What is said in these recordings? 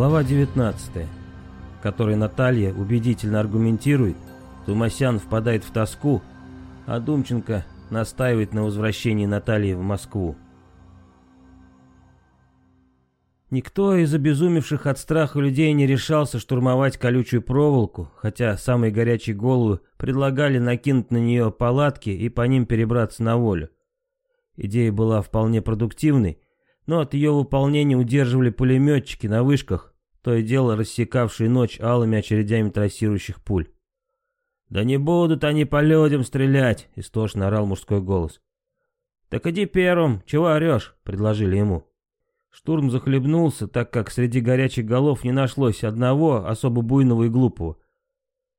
Глава 19, в которой Наталья убедительно аргументирует, Тумасян впадает в тоску, а Думченко настаивает на возвращении Натальи в Москву. Никто из обезумевших от страха людей не решался штурмовать колючую проволоку, хотя самые горячие головы предлагали накинуть на нее палатки и по ним перебраться на волю. Идея была вполне продуктивной, но от ее выполнения удерживали пулеметчики на вышках, то и дело рассекавший ночь алыми очередями трассирующих пуль. «Да не будут они по людям стрелять!» — истошно орал мужской голос. «Так иди первым, чего орешь?» — предложили ему. Штурм захлебнулся, так как среди горячих голов не нашлось одного особо буйного и глупого.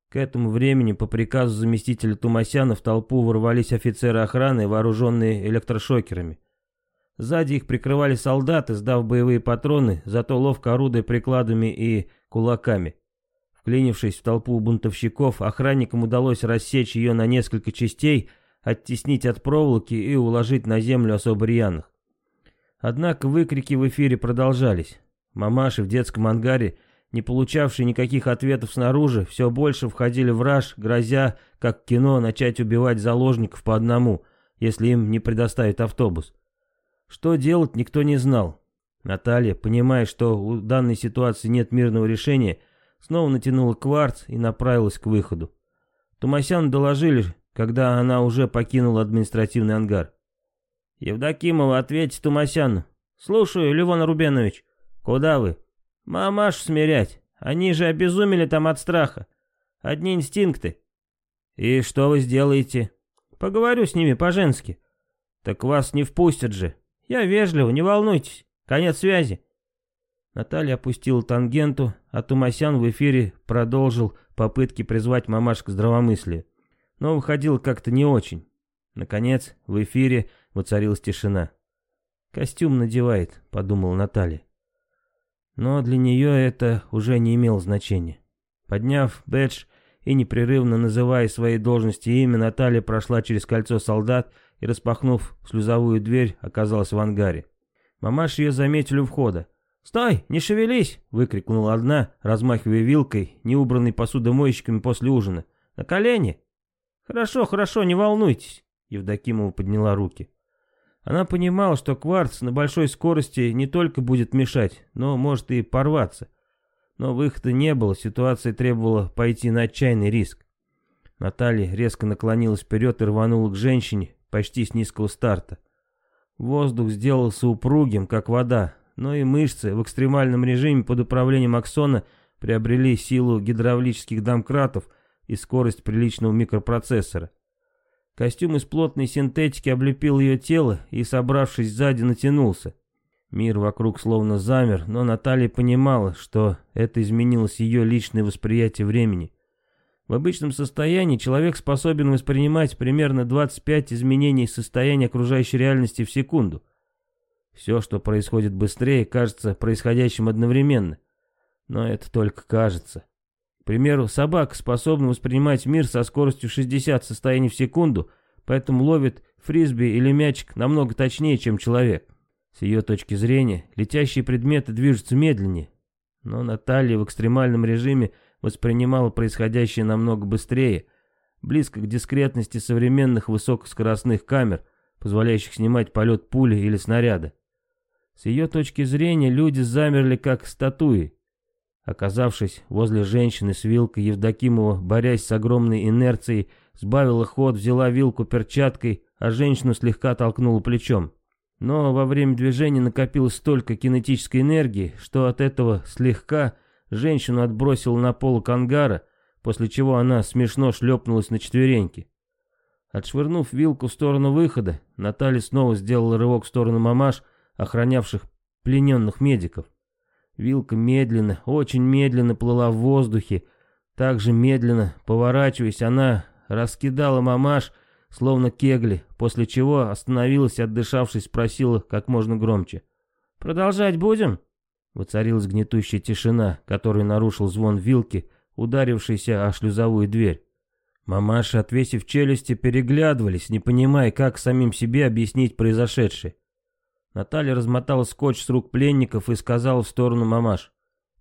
К этому времени по приказу заместителя Тумасяна в толпу ворвались офицеры охраны, вооруженные электрошокерами. Сзади их прикрывали солдаты, сдав боевые патроны, зато ловко орудуя прикладами и кулаками. Вклинившись в толпу бунтовщиков, охранникам удалось рассечь ее на несколько частей, оттеснить от проволоки и уложить на землю особо рьяных. Однако выкрики в эфире продолжались. Мамаши в детском ангаре, не получавшие никаких ответов снаружи, все больше входили в раж, грозя, как кино, начать убивать заложников по одному, если им не предоставят автобус. Что делать, никто не знал. Наталья, понимая, что у данной ситуации нет мирного решения, снова натянула кварц и направилась к выходу. Тумасян доложили, когда она уже покинула административный ангар. «Евдокимова, ответьте Тумасяну. Слушаю, Левон Рубенович. Куда вы? Мамашу смирять. Они же обезумели там от страха. Одни инстинкты». «И что вы сделаете?» «Поговорю с ними по-женски». «Так вас не впустят же. Я вежливо, не волнуйтесь. Конец связи. Наталья опустила тангенту, а Тумасян в эфире продолжил попытки призвать мамашку к здравомыслию. Но выходило как-то не очень. Наконец, в эфире воцарилась тишина. «Костюм надевает», — подумала Наталья. Но для нее это уже не имело значения. Подняв бэдж и непрерывно называя свои должности и имя, Наталья прошла через кольцо солдат и, распахнув слюзовую дверь, оказалась в ангаре. мамаш ее заметили у входа. «Стой, не шевелись!» — выкрикнула одна, размахивая вилкой, неубранной посудомоечками после ужина. «На колени!» «Хорошо, хорошо, не волнуйтесь!» — Евдокимова подняла руки. Она понимала, что кварц на большой скорости не только будет мешать, но может и порваться. Но выхода не было, ситуация требовала пойти на отчаянный риск. Наталья резко наклонилась вперед и рванула к женщине, почти с низкого старта. Воздух сделался упругим, как вода, но и мышцы в экстремальном режиме под управлением Аксона приобрели силу гидравлических домкратов и скорость приличного микропроцессора. Костюм из плотной синтетики облепил ее тело и, собравшись сзади, натянулся. Мир вокруг словно замер, но Наталья понимала, что это изменилось ее личное восприятие времени. В обычном состоянии человек способен воспринимать примерно 25 изменений состояния окружающей реальности в секунду. Все, что происходит быстрее, кажется происходящим одновременно. Но это только кажется. К примеру, собака способна воспринимать мир со скоростью 60 состояний в секунду, поэтому ловит фрисби или мячик намного точнее, чем человек. С ее точки зрения, летящие предметы движутся медленнее. Но Наталья в экстремальном режиме воспринимал происходящее намного быстрее, близко к дискретности современных высокоскоростных камер, позволяющих снимать полет пули или снаряда. С ее точки зрения люди замерли как статуи. Оказавшись возле женщины с вилкой, Евдокимова, борясь с огромной инерцией, сбавила ход, взяла вилку перчаткой, а женщину слегка толкнула плечом. Но во время движения накопилось столько кинетической энергии, что от этого слегка женщину отбросил на пол кангара, после чего она смешно шлепнулась на четвереньки. Отшвырнув вилку в сторону выхода, Наталья снова сделала рывок в сторону мамаш, охранявших плененных медиков. Вилка медленно, очень медленно плыла в воздухе. Также медленно, поворачиваясь, она раскидала мамаш, словно кегли, после чего остановилась, отдышавшись, спросила как можно громче. «Продолжать будем?» Воцарилась гнетущая тишина, которую нарушил звон вилки, ударившийся о шлюзовую дверь. Мамаши, отвесив челюсти, переглядывались, не понимая, как самим себе объяснить произошедшее. Наталья размотала скотч с рук пленников и сказала в сторону мамаш.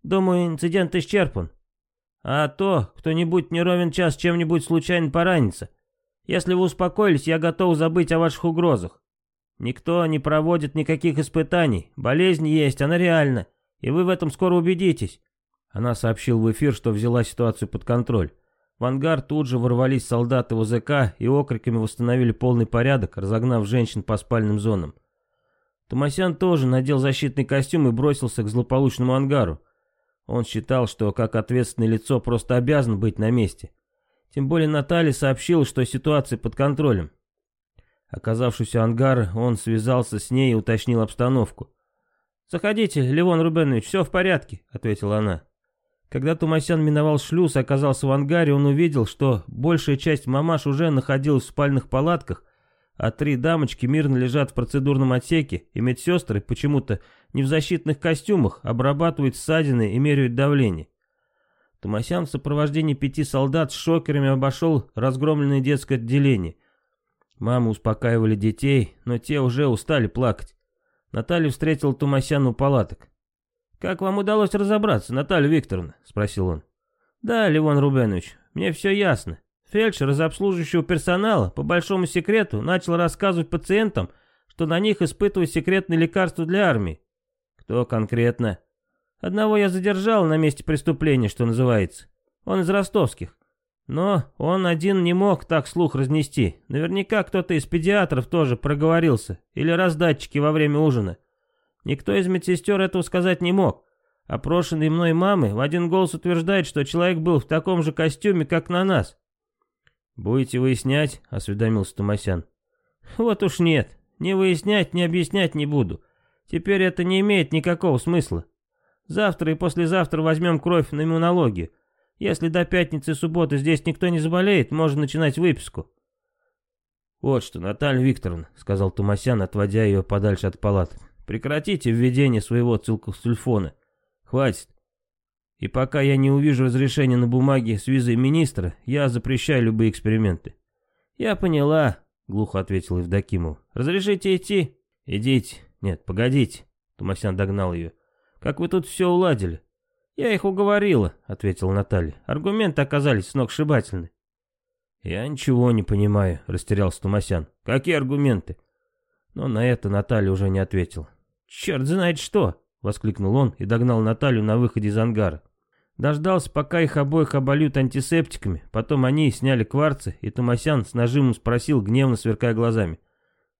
«Думаю, инцидент исчерпан. А то, кто-нибудь неровен час чем-нибудь случайно поранится. Если вы успокоились, я готов забыть о ваших угрозах. Никто не проводит никаких испытаний. Болезнь есть, она реальна. И вы в этом скоро убедитесь. Она сообщила в эфир, что взяла ситуацию под контроль. В ангар тут же ворвались солдаты ОЗК и окриками восстановили полный порядок, разогнав женщин по спальным зонам. Томасян тоже надел защитный костюм и бросился к злополучному ангару. Он считал, что как ответственное лицо просто обязан быть на месте. Тем более Наталья сообщила, что ситуация под контролем. Оказавшись у ангара, он связался с ней и уточнил обстановку. «Заходите, Левон Рубенович, все в порядке», — ответила она. Когда Тумасян миновал шлюз и оказался в ангаре, он увидел, что большая часть мамаш уже находилась в спальных палатках, а три дамочки мирно лежат в процедурном отсеке, и медсестры, почему-то не в защитных костюмах, обрабатывают ссадины и меряют давление. Томасян в сопровождении пяти солдат с шокерами обошел разгромленное детское отделение. Мамы успокаивали детей, но те уже устали плакать. Наталью встретил Тумасян у палаток. «Как вам удалось разобраться, Наталья Викторовна?» — спросил он. «Да, Левон Рубенович, мне все ясно. Фельдшер из обслуживающего персонала по большому секрету начал рассказывать пациентам, что на них испытывают секретные лекарства для армии. Кто конкретно? Одного я задержал на месте преступления, что называется. Он из ростовских. Но он один не мог так слух разнести. Наверняка кто-то из педиатров тоже проговорился, или раздатчики во время ужина. Никто из медсестер этого сказать не мог. Опрошенный мной мамы в один голос утверждает, что человек был в таком же костюме, как на нас. «Будете выяснять?» — осведомился Томасян. «Вот уж нет. Не выяснять, не объяснять не буду. Теперь это не имеет никакого смысла. Завтра и послезавтра возьмем кровь на иммунологию. Если до пятницы и субботы здесь никто не заболеет, можно начинать выписку». «Вот что, Наталья Викторовна», — сказал Тумасян, отводя ее подальше от палат, — «прекратите введение своего цилкосульфона. Хватит. И пока я не увижу разрешения на бумаге с визой министра, я запрещаю любые эксперименты». «Я поняла», — глухо ответил Евдокимов. «Разрешите идти?» «Идите». «Нет, погодите». Тумасян догнал ее. «Как вы тут все уладили? «Я их уговорила», — ответила Наталья. «Аргументы оказались сногсшибательны». «Я ничего не понимаю», — растерялся Тумасян. «Какие аргументы?» Но на это Наталья уже не ответила. «Черт знает что!» — воскликнул он и догнал Наталью на выходе из ангара. Дождался, пока их обоих обольют антисептиками, потом они сняли кварцы, и Тумасян с нажимом спросил, гневно сверкая глазами.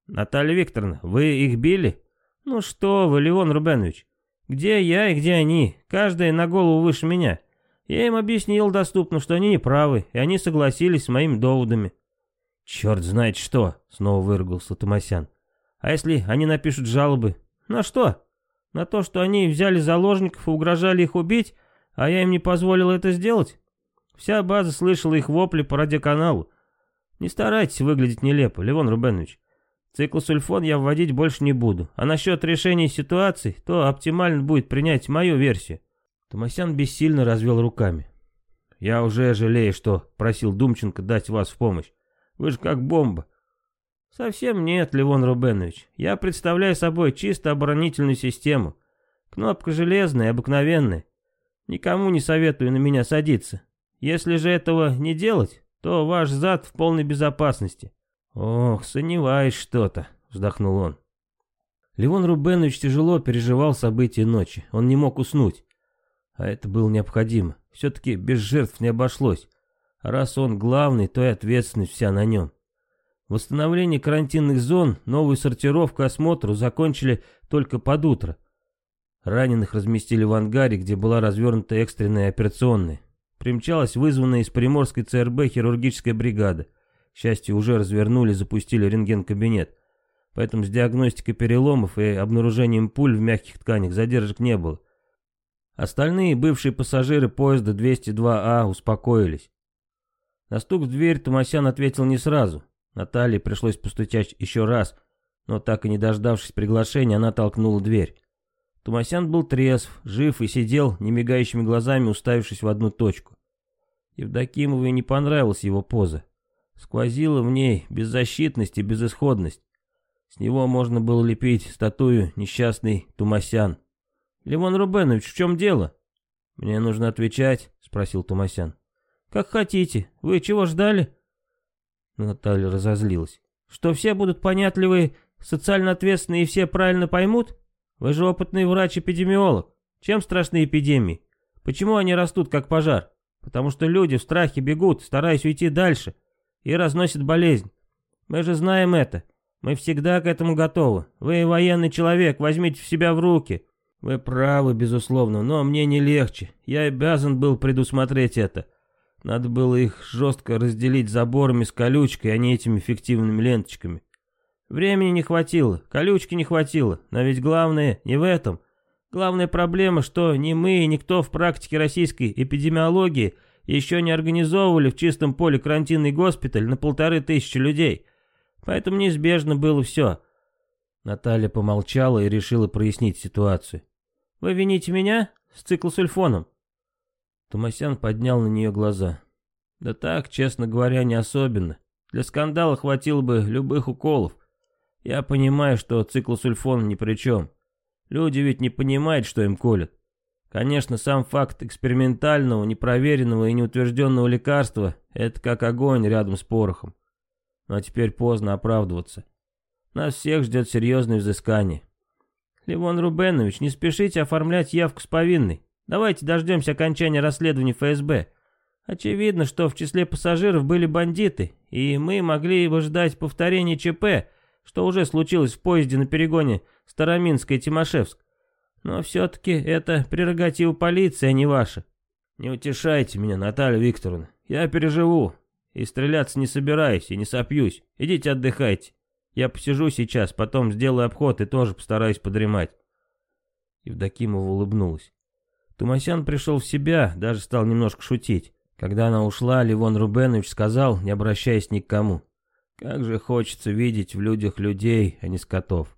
«Наталья Викторовна, вы их били?» «Ну что вы, Леон Рубенович, где я и где они, каждая на голову выше меня. Я им объяснил доступно, что они неправы, и они согласились с моими доводами. «Черт знает что!» — снова выругался Томасян. «А если они напишут жалобы?» «На что?» «На то, что они взяли заложников и угрожали их убить, а я им не позволил это сделать?» Вся база слышала их вопли по радиоканалу. Не старайтесь выглядеть нелепо, Левон Рубенович. Циклосульфон я вводить больше не буду. А насчет решения ситуации, то оптимально будет принять мою версию. Томасян бессильно развел руками. Я уже жалею, что просил Думченко дать вас в помощь. Вы же как бомба. Совсем нет, Левон Рубенович. Я представляю собой чисто оборонительную систему. Кнопка железная, обыкновенная. Никому не советую на меня садиться. Если же этого не делать, то ваш зад в полной безопасности. «Ох, сомневаюсь что-то», — вздохнул он. Левон Рубенович тяжело переживал события ночи, он не мог уснуть. А это было необходимо, все-таки без жертв не обошлось. А раз он главный, то и ответственность вся на нем. Восстановление карантинных зон, новую сортировку осмотру закончили только под утро. Раненых разместили в ангаре, где была развернута экстренная операционная. Примчалась вызванная из Приморской ЦРБ хирургическая бригада — счастью, уже развернули, запустили рентген-кабинет. Поэтому с диагностикой переломов и обнаружением пуль в мягких тканях задержек не было. Остальные бывшие пассажиры поезда 202А а успокоились. На стук в дверь Томасян ответил не сразу. Наталье пришлось постучать еще раз, но так и не дождавшись приглашения, она толкнула дверь. Томасян был трезв, жив и сидел, не мигающими глазами уставившись в одну точку. Евдокимовой не понравилась его поза. Сквозила в ней беззащитность и безысходность. С него можно было лепить статую несчастный Тумасян. «Лимон Рубенович, в чем дело?» «Мне нужно отвечать», — спросил Тумасян. «Как хотите. Вы чего ждали?» Наталья разозлилась. «Что все будут понятливые, социально ответственные и все правильно поймут? Вы же опытный врач-эпидемиолог. Чем страшны эпидемии? Почему они растут, как пожар? Потому что люди в страхе бегут, стараясь уйти дальше, и разносит болезнь. Мы же знаем это. Мы всегда к этому готовы. Вы военный человек, возьмите в себя в руки. Вы правы, безусловно, но мне не легче. Я обязан был предусмотреть это. Надо было их жестко разделить заборами с колючкой, а не этими фиктивными ленточками. Времени не хватило, колючки не хватило, но ведь главное не в этом. Главная проблема, что ни мы, ни никто в практике российской эпидемиологии – еще не организовывали в чистом поле карантинный госпиталь на полторы тысячи людей. Поэтому неизбежно было все. Наталья помолчала и решила прояснить ситуацию. «Вы вините меня с циклосульфоном?» Тумасян поднял на нее глаза. «Да так, честно говоря, не особенно. Для скандала хватило бы любых уколов. Я понимаю, что циклосульфон ни при чем. Люди ведь не понимают, что им колят. Конечно, сам факт экспериментального, непроверенного и неутвержденного лекарства – это как огонь рядом с порохом. Но теперь поздно оправдываться. Нас всех ждет серьезное взыскание. Левон Рубенович, не спешите оформлять явку с повинной. Давайте дождемся окончания расследования ФСБ. Очевидно, что в числе пассажиров были бандиты, и мы могли бы ждать повторения ЧП, что уже случилось в поезде на перегоне Староминска и Тимошевск. Но все-таки это прерогатива полиции, а не ваша. Не утешайте меня, Наталья Викторовна. Я переживу. И стреляться не собираюсь, и не сопьюсь. Идите отдыхайте. Я посижу сейчас, потом сделаю обход и тоже постараюсь подремать. Евдокимова улыбнулась. Тумасян пришел в себя, даже стал немножко шутить. Когда она ушла, Левон Рубенович сказал, не обращаясь ни к кому. «Как же хочется видеть в людях людей, а не скотов».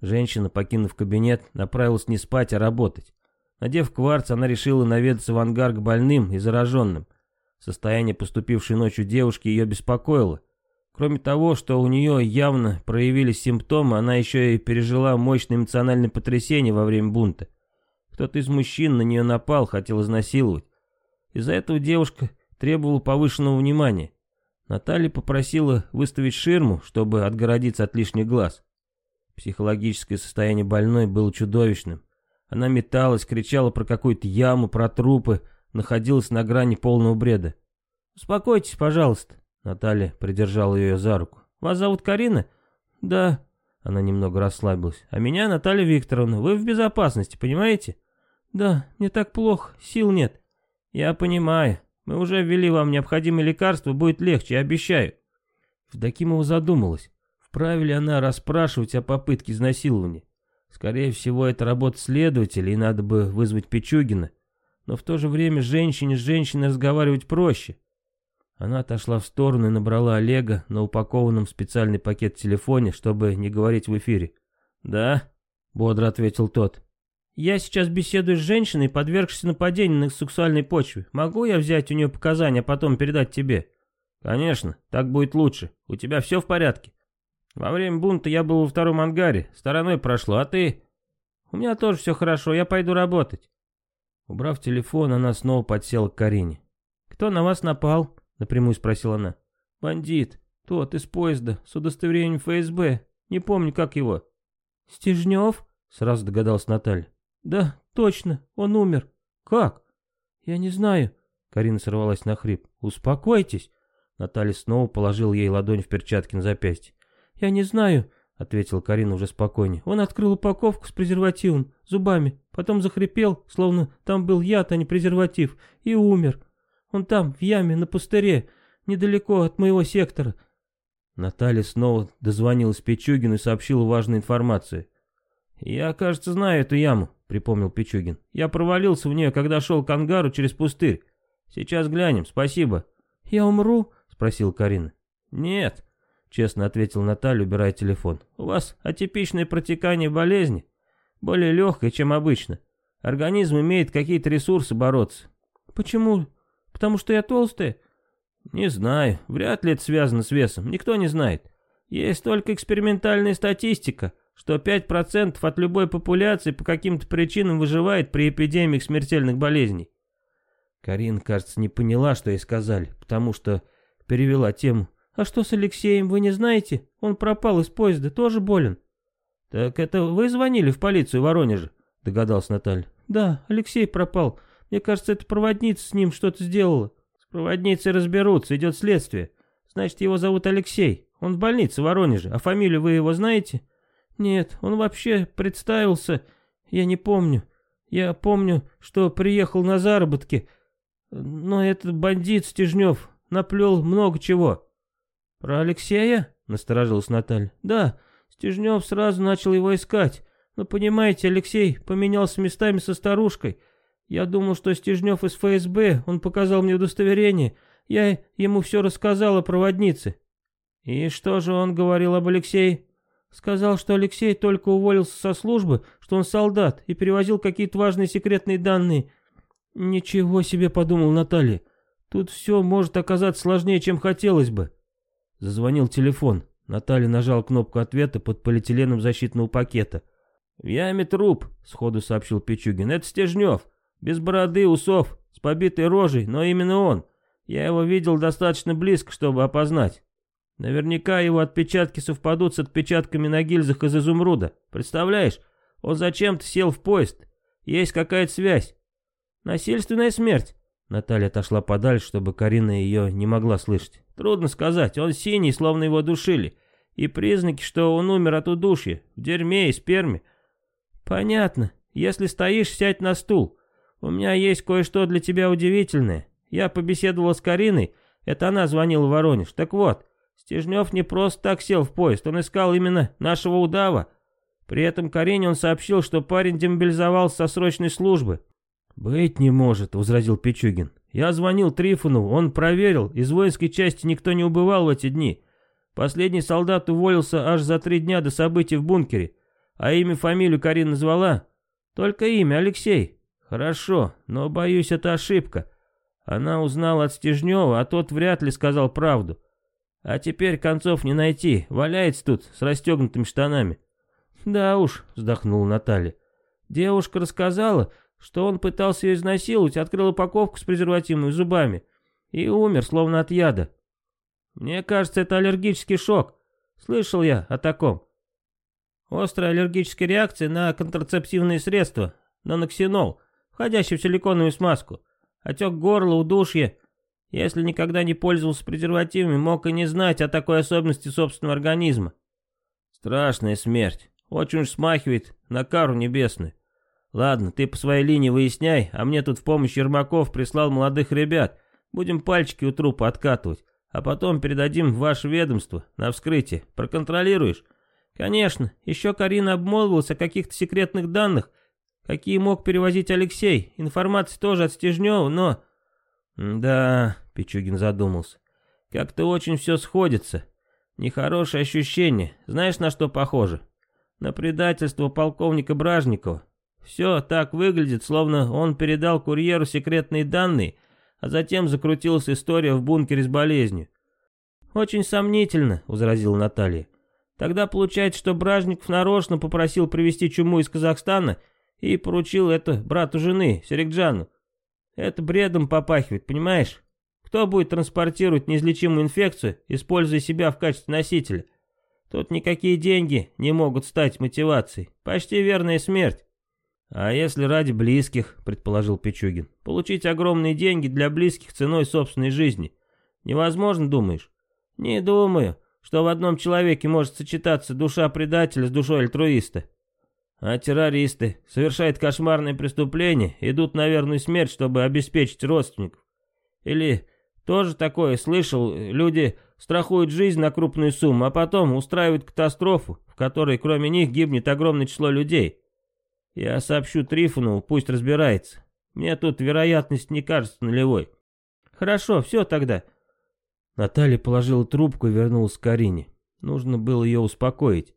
Женщина, покинув кабинет, направилась не спать, а работать. Надев кварц, она решила наведаться в ангар к больным и зараженным. Состояние поступившей ночью девушки ее беспокоило. Кроме того, что у нее явно проявились симптомы, она еще и пережила мощное эмоциональное потрясение во время бунта. Кто-то из мужчин на нее напал, хотел изнасиловать. Из-за этого девушка требовала повышенного внимания. Наталья попросила выставить ширму, чтобы отгородиться от лишних глаз. Психологическое состояние больной было чудовищным. Она металась, кричала про какую-то яму, про трупы, находилась на грани полного бреда. «Успокойтесь, пожалуйста», — Наталья придержала ее за руку. «Вас зовут Карина?» «Да». Она немного расслабилась. «А меня Наталья Викторовна. Вы в безопасности, понимаете?» «Да, мне так плохо, сил нет». «Я понимаю. Мы уже ввели вам необходимые лекарства, будет легче, я обещаю». Евдокимова задумалась. Права ли она расспрашивать о попытке изнасилования? Скорее всего, это работа следователя, и надо бы вызвать Пичугина. Но в то же время женщине с женщиной разговаривать проще. Она отошла в сторону и набрала Олега на упакованном в специальный пакет телефоне, чтобы не говорить в эфире. «Да?» — бодро ответил тот. «Я сейчас беседую с женщиной, подвергшейся нападению на сексуальной почве. Могу я взять у нее показания, а потом передать тебе?» «Конечно, так будет лучше. У тебя все в порядке?» Во время бунта я был во втором ангаре, стороной прошло, а ты... У меня тоже все хорошо, я пойду работать. Убрав телефон, она снова подсела к Карине. «Кто на вас напал?» — напрямую спросила она. «Бандит. Тот из поезда, с удостоверением ФСБ. Не помню, как его». «Стежнев?» — сразу догадалась Наталья. «Да, точно, он умер. Как?» «Я не знаю». Карина сорвалась на хрип. «Успокойтесь». Наталья снова положил ей ладонь в перчатке на запястье. «Я не знаю», — ответил Карина уже спокойнее. «Он открыл упаковку с презервативом, зубами, потом захрипел, словно там был яд, а не презерватив, и умер. Он там, в яме, на пустыре, недалеко от моего сектора». Наталья снова дозвонилась Пичугину и сообщила важную информацию. «Я, кажется, знаю эту яму», — припомнил Пичугин. «Я провалился в нее, когда шел к ангару через пустырь. Сейчас глянем, спасибо». «Я умру?» — спросил Карина. «Нет», Честно ответил Наталья, убирая телефон. У вас атипичное протекание болезни. Более легкое, чем обычно. Организм имеет какие-то ресурсы бороться. Почему? Потому что я толстая? Не знаю. Вряд ли это связано с весом. Никто не знает. Есть только экспериментальная статистика, что 5% от любой популяции по каким-то причинам выживает при эпидемиях смертельных болезней. Карин, кажется, не поняла, что ей сказали, потому что перевела тему «А что с Алексеем, вы не знаете? Он пропал из поезда, тоже болен». «Так это вы звонили в полицию Воронежа?» — догадался Наталья. «Да, Алексей пропал. Мне кажется, эта проводница с ним что-то сделала». «С проводницей разберутся, идет следствие. Значит, его зовут Алексей. Он в больнице в Воронеже. А фамилию вы его знаете?» «Нет, он вообще представился. Я не помню. Я помню, что приехал на заработки. Но этот бандит Стежнев наплел много чего». «Про Алексея?» — насторожилась Наталья. «Да, Стежнев сразу начал его искать. Но понимаете, Алексей поменялся местами со старушкой. Я думал, что Стежнев из ФСБ, он показал мне удостоверение. Я ему все рассказал о проводнице». «И что же он говорил об Алексее?» «Сказал, что Алексей только уволился со службы, что он солдат и перевозил какие-то важные секретные данные». «Ничего себе», — подумал Наталья. «Тут все может оказаться сложнее, чем хотелось бы». Зазвонил телефон. Наталья нажал кнопку ответа под полиэтиленом защитного пакета. «В яме труп», — сходу сообщил Пичугин. «Это Стежнев. Без бороды, усов, с побитой рожей, но именно он. Я его видел достаточно близко, чтобы опознать. Наверняка его отпечатки совпадут с отпечатками на гильзах из изумруда. Представляешь, он зачем-то сел в поезд. Есть какая-то связь. Насильственная смерть. Наталья отошла подальше, чтобы Карина ее не могла слышать. Трудно сказать, он синий, словно его душили. И признаки, что он умер от удушья, в дерьме и сперме. Понятно. Если стоишь, сядь на стул. У меня есть кое-что для тебя удивительное. Я побеседовал с Кариной, это она звонила в Воронеж. Так вот, Стежнев не просто так сел в поезд, он искал именно нашего удава. При этом Карине он сообщил, что парень демобилизовался со срочной службы, «Быть не может», — возразил Пичугин. «Я звонил Трифону, он проверил, из воинской части никто не убывал в эти дни. Последний солдат уволился аж за три дня до событий в бункере. А имя, фамилию Карина звала? «Только имя, Алексей». «Хорошо, но, боюсь, это ошибка. Она узнала от Стежнева, а тот вряд ли сказал правду. А теперь концов не найти, валяется тут с расстегнутыми штанами». «Да уж», — вздохнула Наталья. «Девушка рассказала, что он пытался ее изнасиловать, открыл упаковку с презервативами зубами и умер, словно от яда. Мне кажется, это аллергический шок. Слышал я о таком. Острая аллергическая реакция на контрацептивные средства, на ноксинол, входящий в силиконовую смазку, отек горла, удушье. Если никогда не пользовался презервативами, мог и не знать о такой особенности собственного организма. Страшная смерть. Очень уж смахивает на кару небесную. Ладно, ты по своей линии выясняй, а мне тут в помощь Ермаков прислал молодых ребят. Будем пальчики у трупа откатывать, а потом передадим в ваше ведомство на вскрытие. Проконтролируешь? Конечно, еще Карина обмолвилась о каких-то секретных данных, какие мог перевозить Алексей. Информация тоже от Стежнева, но... Да, Пичугин задумался. Как-то очень все сходится. Нехорошее ощущение. Знаешь, на что похоже? На предательство полковника Бражникова. Все так выглядит, словно он передал курьеру секретные данные, а затем закрутилась история в бункере с болезнью. «Очень сомнительно», — возразила Наталья. «Тогда получается, что Бражников нарочно попросил привезти чуму из Казахстана и поручил это брату жены, Серикджану. Это бредом попахивает, понимаешь? Кто будет транспортировать неизлечимую инфекцию, используя себя в качестве носителя? Тут никакие деньги не могут стать мотивацией. Почти верная смерть. «А если ради близких», — предположил Пичугин, — «получить огромные деньги для близких ценой собственной жизни. Невозможно, думаешь?» «Не думаю, что в одном человеке может сочетаться душа предателя с душой альтруиста. А террористы совершают кошмарные преступления, идут на верную смерть, чтобы обеспечить родственников. Или тоже такое слышал, люди страхуют жизнь на крупную сумму, а потом устраивают катастрофу, в которой кроме них гибнет огромное число людей». Я сообщу Трифону, пусть разбирается. Мне тут вероятность не кажется нулевой. Хорошо, все тогда. Наталья положила трубку и вернулась к Карине. Нужно было ее успокоить.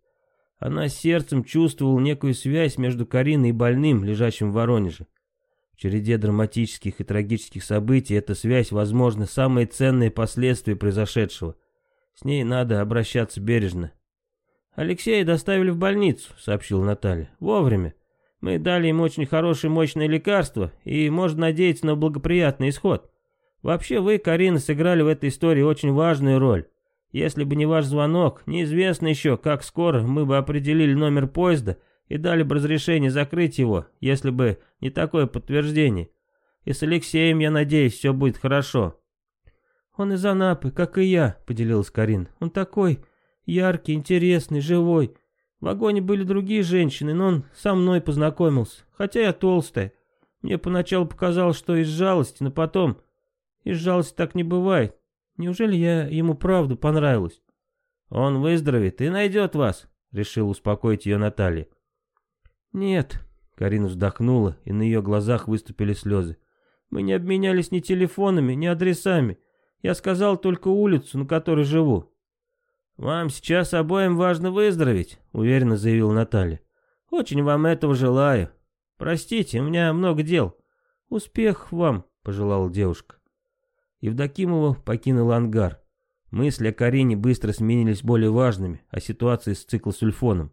Она сердцем чувствовала некую связь между Кариной и больным, лежащим в Воронеже. В череде драматических и трагических событий эта связь, возможно, самые ценные последствия произошедшего. С ней надо обращаться бережно. «Алексея доставили в больницу», — сообщила Наталья. «Вовремя. Мы дали им очень хорошее мощное лекарство, и можно надеяться на благоприятный исход. Вообще вы, Карина, сыграли в этой истории очень важную роль. Если бы не ваш звонок, неизвестно еще, как скоро мы бы определили номер поезда и дали бы разрешение закрыть его, если бы не такое подтверждение. И с Алексеем, я надеюсь, все будет хорошо». «Он из Анапы, как и я», — поделилась Карин. «Он такой яркий, интересный, живой. В вагоне были другие женщины, но он со мной познакомился, хотя я толстая. Мне поначалу показалось, что из жалости, но потом... Из жалости так не бывает. Неужели я ему правду понравилась? Он выздоровеет и найдет вас, решил успокоить ее Наталья. Нет, Карина вздохнула, и на ее глазах выступили слезы. Мы не обменялись ни телефонами, ни адресами. Я сказал только улицу, на которой живу. «Вам сейчас обоим важно выздороветь», — уверенно заявил Наталья. «Очень вам этого желаю. Простите, у меня много дел. Успех вам», — пожелала девушка. Евдокимова покинула ангар. Мысли о Карине быстро сменились более важными, о ситуации с циклосульфоном.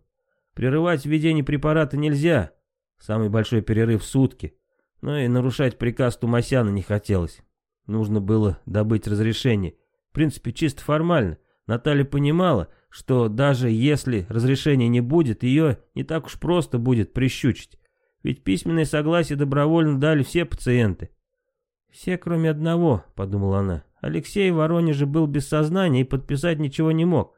Прерывать введение препарата нельзя, самый большой перерыв в сутки, но и нарушать приказ Тумасяна не хотелось. Нужно было добыть разрешение, в принципе, чисто формально, Наталья понимала, что даже если разрешения не будет, ее не так уж просто будет прищучить. Ведь письменное согласие добровольно дали все пациенты. «Все, кроме одного», — подумала она. «Алексей в Воронеже был без сознания и подписать ничего не мог.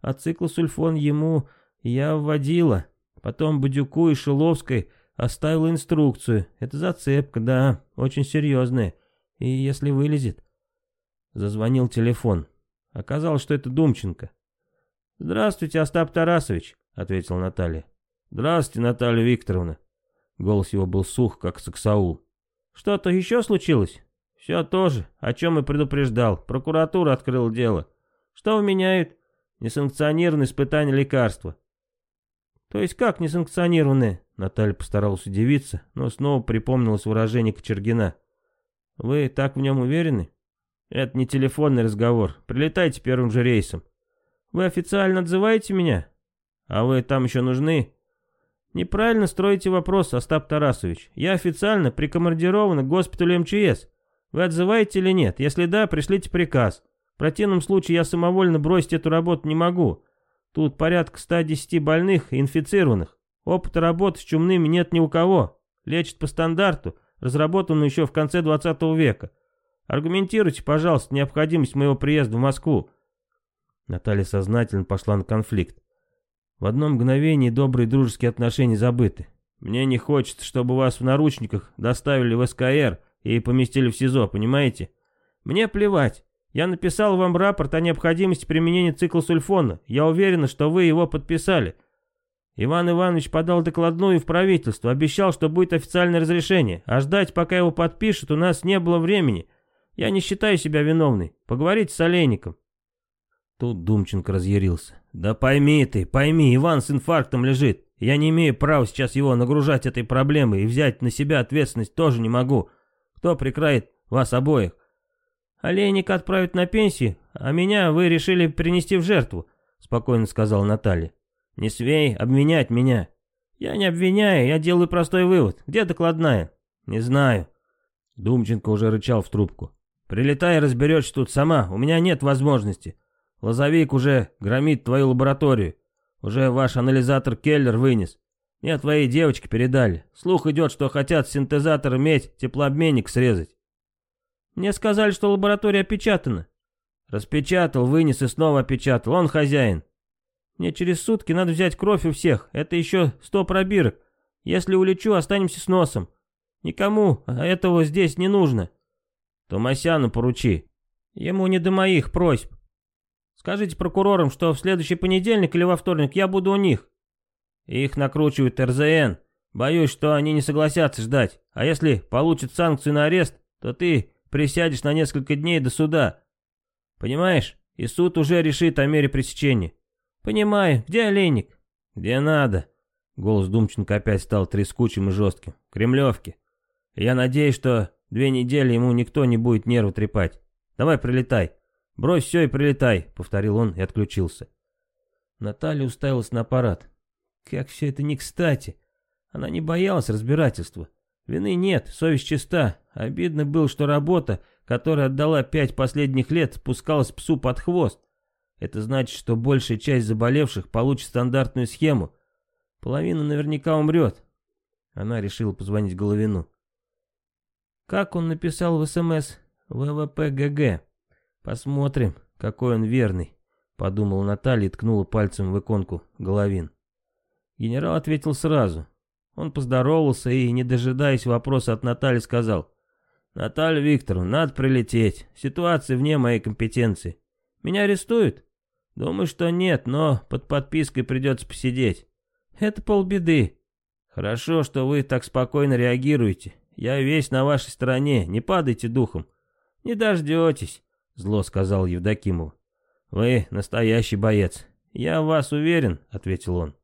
А циклосульфон ему я вводила. Потом Бадюку и Шиловской оставила инструкцию. Это зацепка, да, очень серьезная. И если вылезет...» Зазвонил телефон. Оказалось, что это Думченко. «Здравствуйте, Остап Тарасович», — ответила Наталья. «Здравствуйте, Наталья Викторовна». Голос его был сух, как саксаул. «Что-то еще случилось?» «Все тоже, о чем и предупреждал. Прокуратура открыла дело. Что вменяют?» «Несанкционированные испытания лекарства». «То есть как несанкционированные?» Наталья постаралась удивиться, но снова припомнилось выражение Кочергина. «Вы так в нем уверены?» «Это не телефонный разговор. Прилетайте первым же рейсом». «Вы официально отзываете меня? А вы там еще нужны?» «Неправильно строите вопрос, Остап Тарасович. Я официально прикомандирован к госпиталю МЧС. Вы отзываете или нет? Если да, пришлите приказ. В противном случае я самовольно бросить эту работу не могу. Тут порядка 110 больных и инфицированных. Опыта работы с чумными нет ни у кого. Лечат по стандарту, разработанному еще в конце 20 века. Аргументируйте, пожалуйста, необходимость моего приезда в Москву». Наталья сознательно пошла на конфликт. В одно мгновение добрые дружеские отношения забыты. «Мне не хочется, чтобы вас в наручниках доставили в СКР и поместили в СИЗО, понимаете? Мне плевать. Я написал вам рапорт о необходимости применения циклосульфона. Я уверена, что вы его подписали. Иван Иванович подал докладную в правительство, обещал, что будет официальное разрешение, а ждать, пока его подпишут, у нас не было времени. Я не считаю себя виновной. Поговорите с Олейником». Тут Думченко разъярился. «Да пойми ты, пойми, Иван с инфарктом лежит. Я не имею права сейчас его нагружать этой проблемой и взять на себя ответственность тоже не могу. Кто прикроет вас обоих? Олейника отправят на пенсию, а меня вы решили принести в жертву», — спокойно сказала Наталья. «Не свей обвинять меня». «Я не обвиняю, я делаю простой вывод. Где докладная?» «Не знаю». Думченко уже рычал в трубку. Прилетай и разберешься тут сама, у меня нет возможности. Лозовик уже громит твою лабораторию. Уже ваш анализатор Келлер вынес. Мне твоей девочке передали. Слух идет, что хотят синтезатор медь, теплообменник срезать. Мне сказали, что лаборатория опечатана. Распечатал, вынес и снова опечатал. Он хозяин. Мне через сутки надо взять кровь у всех. Это еще сто пробирок. Если улечу, останемся с носом. Никому а этого здесь не нужно. Томасяну поручи. Ему не до моих просьб. Скажите прокурорам, что в следующий понедельник или во вторник я буду у них. Их накручивает РЗН. Боюсь, что они не согласятся ждать. А если получат санкцию на арест, то ты присядешь на несколько дней до суда. Понимаешь? И суд уже решит о мере пресечения. Понимаю. Где олейник? Где надо. Голос Думченко опять стал трескучим и жестким. Кремлевки. Я надеюсь, что Две недели ему никто не будет нервы трепать. Давай прилетай. Брось все и прилетай, повторил он и отключился. Наталья уставилась на аппарат. Как все это не кстати. Она не боялась разбирательства. Вины нет, совесть чиста. Обидно было, что работа, которая отдала пять последних лет, спускалась псу под хвост. Это значит, что большая часть заболевших получит стандартную схему. Половина наверняка умрет. Она решила позвонить Головину. Как он написал в СМС? ВВПГГ. Посмотрим, какой он верный, подумала Наталья и ткнула пальцем в иконку Головин. Генерал ответил сразу. Он поздоровался и, не дожидаясь вопроса от Натальи, сказал. «Наталья Викторовна, надо прилететь. Ситуация вне моей компетенции. Меня арестуют?» «Думаю, что нет, но под подпиской придется посидеть». «Это полбеды». «Хорошо, что вы так спокойно реагируете. Я весь на вашей стороне, не падайте духом. Не дождетесь, зло сказал Евдокимову. Вы настоящий боец. Я в вас уверен, ответил он.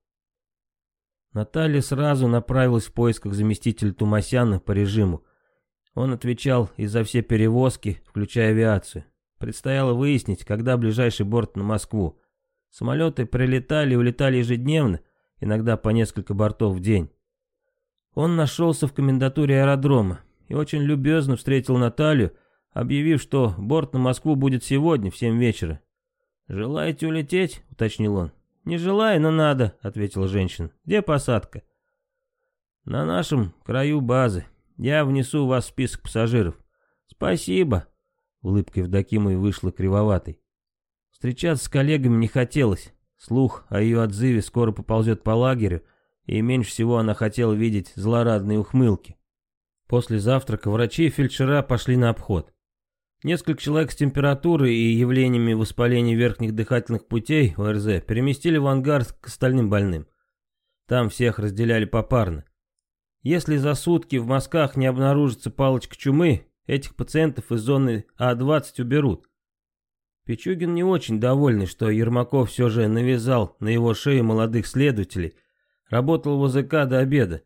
Наталья сразу направилась в поисках заместителя Тумасяна по режиму. Он отвечал и за все перевозки, включая авиацию. Предстояло выяснить, когда ближайший борт на Москву. Самолеты прилетали и улетали ежедневно, иногда по несколько бортов в день. Он нашелся в комендатуре аэродрома и очень любезно встретил Наталью, объявив, что борт на Москву будет сегодня в семь вечера. «Желаете улететь?» — уточнил он. «Не желаю, но надо», — ответила женщина. «Где посадка?» «На нашем краю базы. Я внесу вас в список пассажиров». «Спасибо», — улыбка Евдокимовой вышла кривоватой. Встречаться с коллегами не хотелось. Слух о ее отзыве скоро поползет по лагерю, и меньше всего она хотела видеть злорадные ухмылки. После завтрака врачи и фельдшера пошли на обход. Несколько человек с температурой и явлениями воспаления верхних дыхательных путей ОРЗ переместили в ангар к остальным больным. Там всех разделяли попарно. Если за сутки в мазках не обнаружится палочка чумы, этих пациентов из зоны А20 уберут. Пичугин не очень довольный, что Ермаков все же навязал на его шею молодых следователей, Работал в ОЗК до обеда.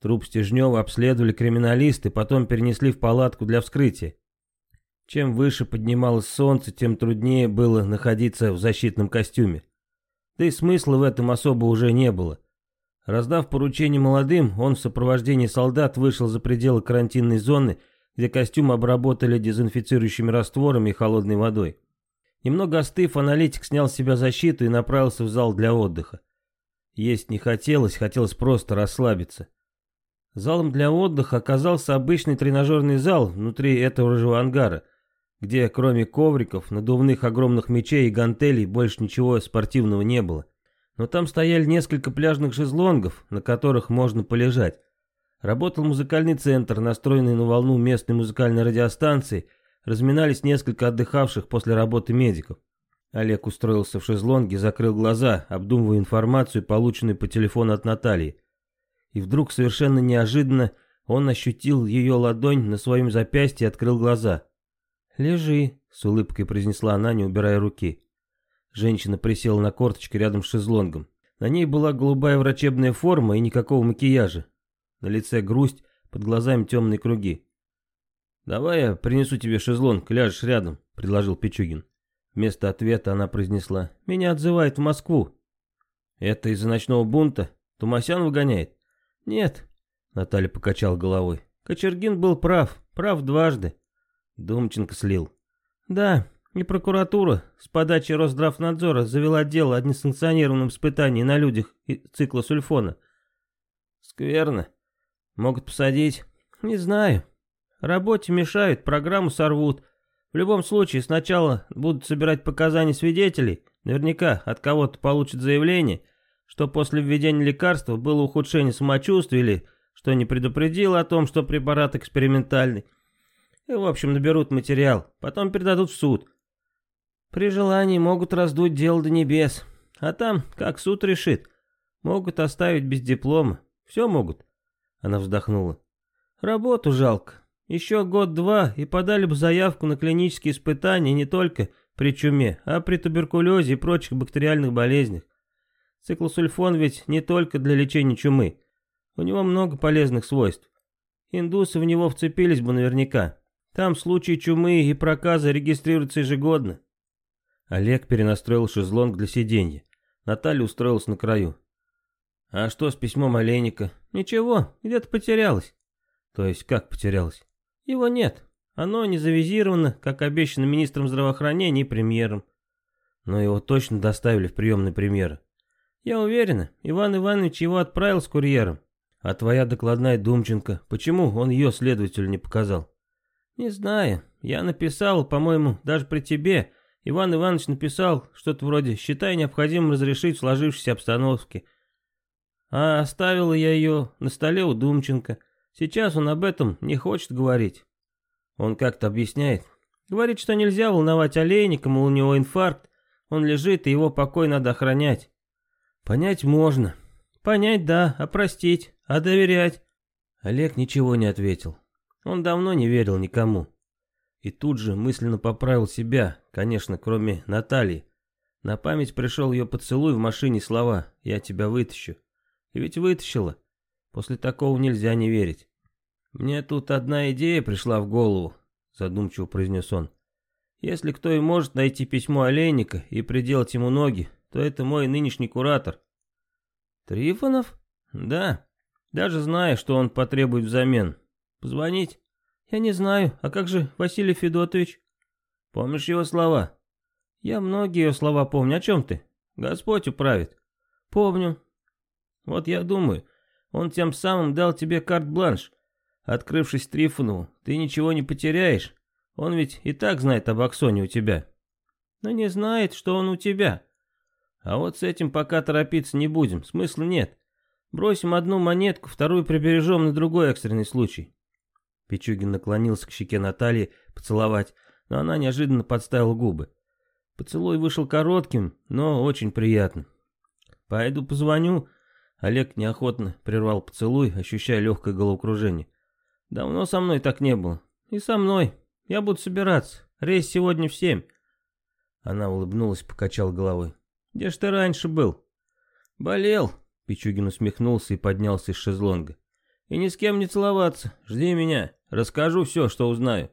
Труп Стежнева обследовали криминалисты, потом перенесли в палатку для вскрытия. Чем выше поднималось солнце, тем труднее было находиться в защитном костюме. Да и смысла в этом особо уже не было. Раздав поручение молодым, он в сопровождении солдат вышел за пределы карантинной зоны, где костюм обработали дезинфицирующими растворами и холодной водой. Немного остыв, аналитик снял с себя защиту и направился в зал для отдыха. Есть не хотелось, хотелось просто расслабиться. Залом для отдыха оказался обычный тренажерный зал внутри этого же ангара, где кроме ковриков, надувных огромных мечей и гантелей больше ничего спортивного не было. Но там стояли несколько пляжных шезлонгов, на которых можно полежать. Работал музыкальный центр, настроенный на волну местной музыкальной радиостанции, разминались несколько отдыхавших после работы медиков. Олег устроился в шезлонге, закрыл глаза, обдумывая информацию, полученную по телефону от Натальи. И вдруг, совершенно неожиданно, он ощутил ее ладонь на своем запястье и открыл глаза. «Лежи», — с улыбкой произнесла она, не убирая руки. Женщина присела на корточки рядом с шезлонгом. На ней была голубая врачебная форма и никакого макияжа. На лице грусть, под глазами темные круги. «Давай я принесу тебе шезлонг, ляжешь рядом», — предложил Пичугин. Вместо ответа она произнесла «Меня отзывают в Москву». «Это из-за ночного бунта? Тумасян выгоняет?» «Нет», — Наталья покачал головой. «Кочергин был прав, прав дважды». Думченко слил. «Да, и прокуратура с подачи Росздравнадзора завела дело о несанкционированном испытании на людях цикла сульфона. Скверно. Могут посадить. Не знаю. Работе мешают, программу сорвут, в любом случае, сначала будут собирать показания свидетелей, наверняка от кого-то получат заявление, что после введения лекарства было ухудшение самочувствия или что не предупредило о том, что препарат экспериментальный. И, в общем, наберут материал, потом передадут в суд. При желании могут раздуть дело до небес, а там, как суд решит, могут оставить без диплома, все могут. Она вздохнула. Работу жалко. Еще год-два и подали бы заявку на клинические испытания не только при чуме, а при туберкулезе и прочих бактериальных болезнях. Циклосульфон ведь не только для лечения чумы. У него много полезных свойств. Индусы в него вцепились бы наверняка. Там случаи чумы и проказа регистрируются ежегодно. Олег перенастроил шезлонг для сиденья. Наталья устроилась на краю. «А что с письмом Олейника?» «Ничего, где-то потерялась». «То есть как потерялась?» Его нет. Оно не завизировано, как обещано министром здравоохранения и премьером. Но его точно доставили в приемный премьер. Я уверена, Иван Иванович его отправил с курьером. А твоя докладная Думченко, почему он ее следователю не показал? Не знаю. Я написал, по-моему, даже при тебе. Иван Иванович написал что-то вроде «Считай необходимым разрешить в сложившейся обстановке». А оставила я ее на столе у Думченко – Сейчас он об этом не хочет говорить. Он как-то объясняет. Говорит, что нельзя волновать олейника, мол, у него инфаркт. Он лежит, и его покой надо охранять. Понять можно. Понять, да, а простить, а доверять. Олег ничего не ответил. Он давно не верил никому. И тут же мысленно поправил себя, конечно, кроме Натальи. На память пришел ее поцелуй в машине слова «Я тебя вытащу». И ведь вытащила. После такого нельзя не верить. Мне тут одна идея пришла в голову, задумчиво произнес он. Если кто и может найти письмо Олейника и приделать ему ноги, то это мой нынешний куратор. Трифонов? Да. Даже зная, что он потребует взамен. Позвонить? Я не знаю. А как же Василий Федотович? Помнишь его слова? Я многие его слова помню. О чем ты? Господь управит. Помню. Вот я думаю, он тем самым дал тебе карт-бланш. Открывшись Трифону, ты ничего не потеряешь. Он ведь и так знает об Аксоне у тебя. Но не знает, что он у тебя. А вот с этим пока торопиться не будем, смысла нет. Бросим одну монетку, вторую прибережем на другой экстренный случай. Пичугин наклонился к щеке Натальи поцеловать, но она неожиданно подставила губы. Поцелуй вышел коротким, но очень приятным. «Пойду позвоню», Олег неохотно прервал поцелуй, ощущая легкое головокружение. «Давно со мной так не было. И со мной. Я буду собираться. Рейс сегодня в семь». Она улыбнулась, покачал головой. «Где ж ты раньше был?» «Болел», — Пичугин усмехнулся и поднялся из шезлонга. «И ни с кем не целоваться. Жди меня. Расскажу все, что узнаю».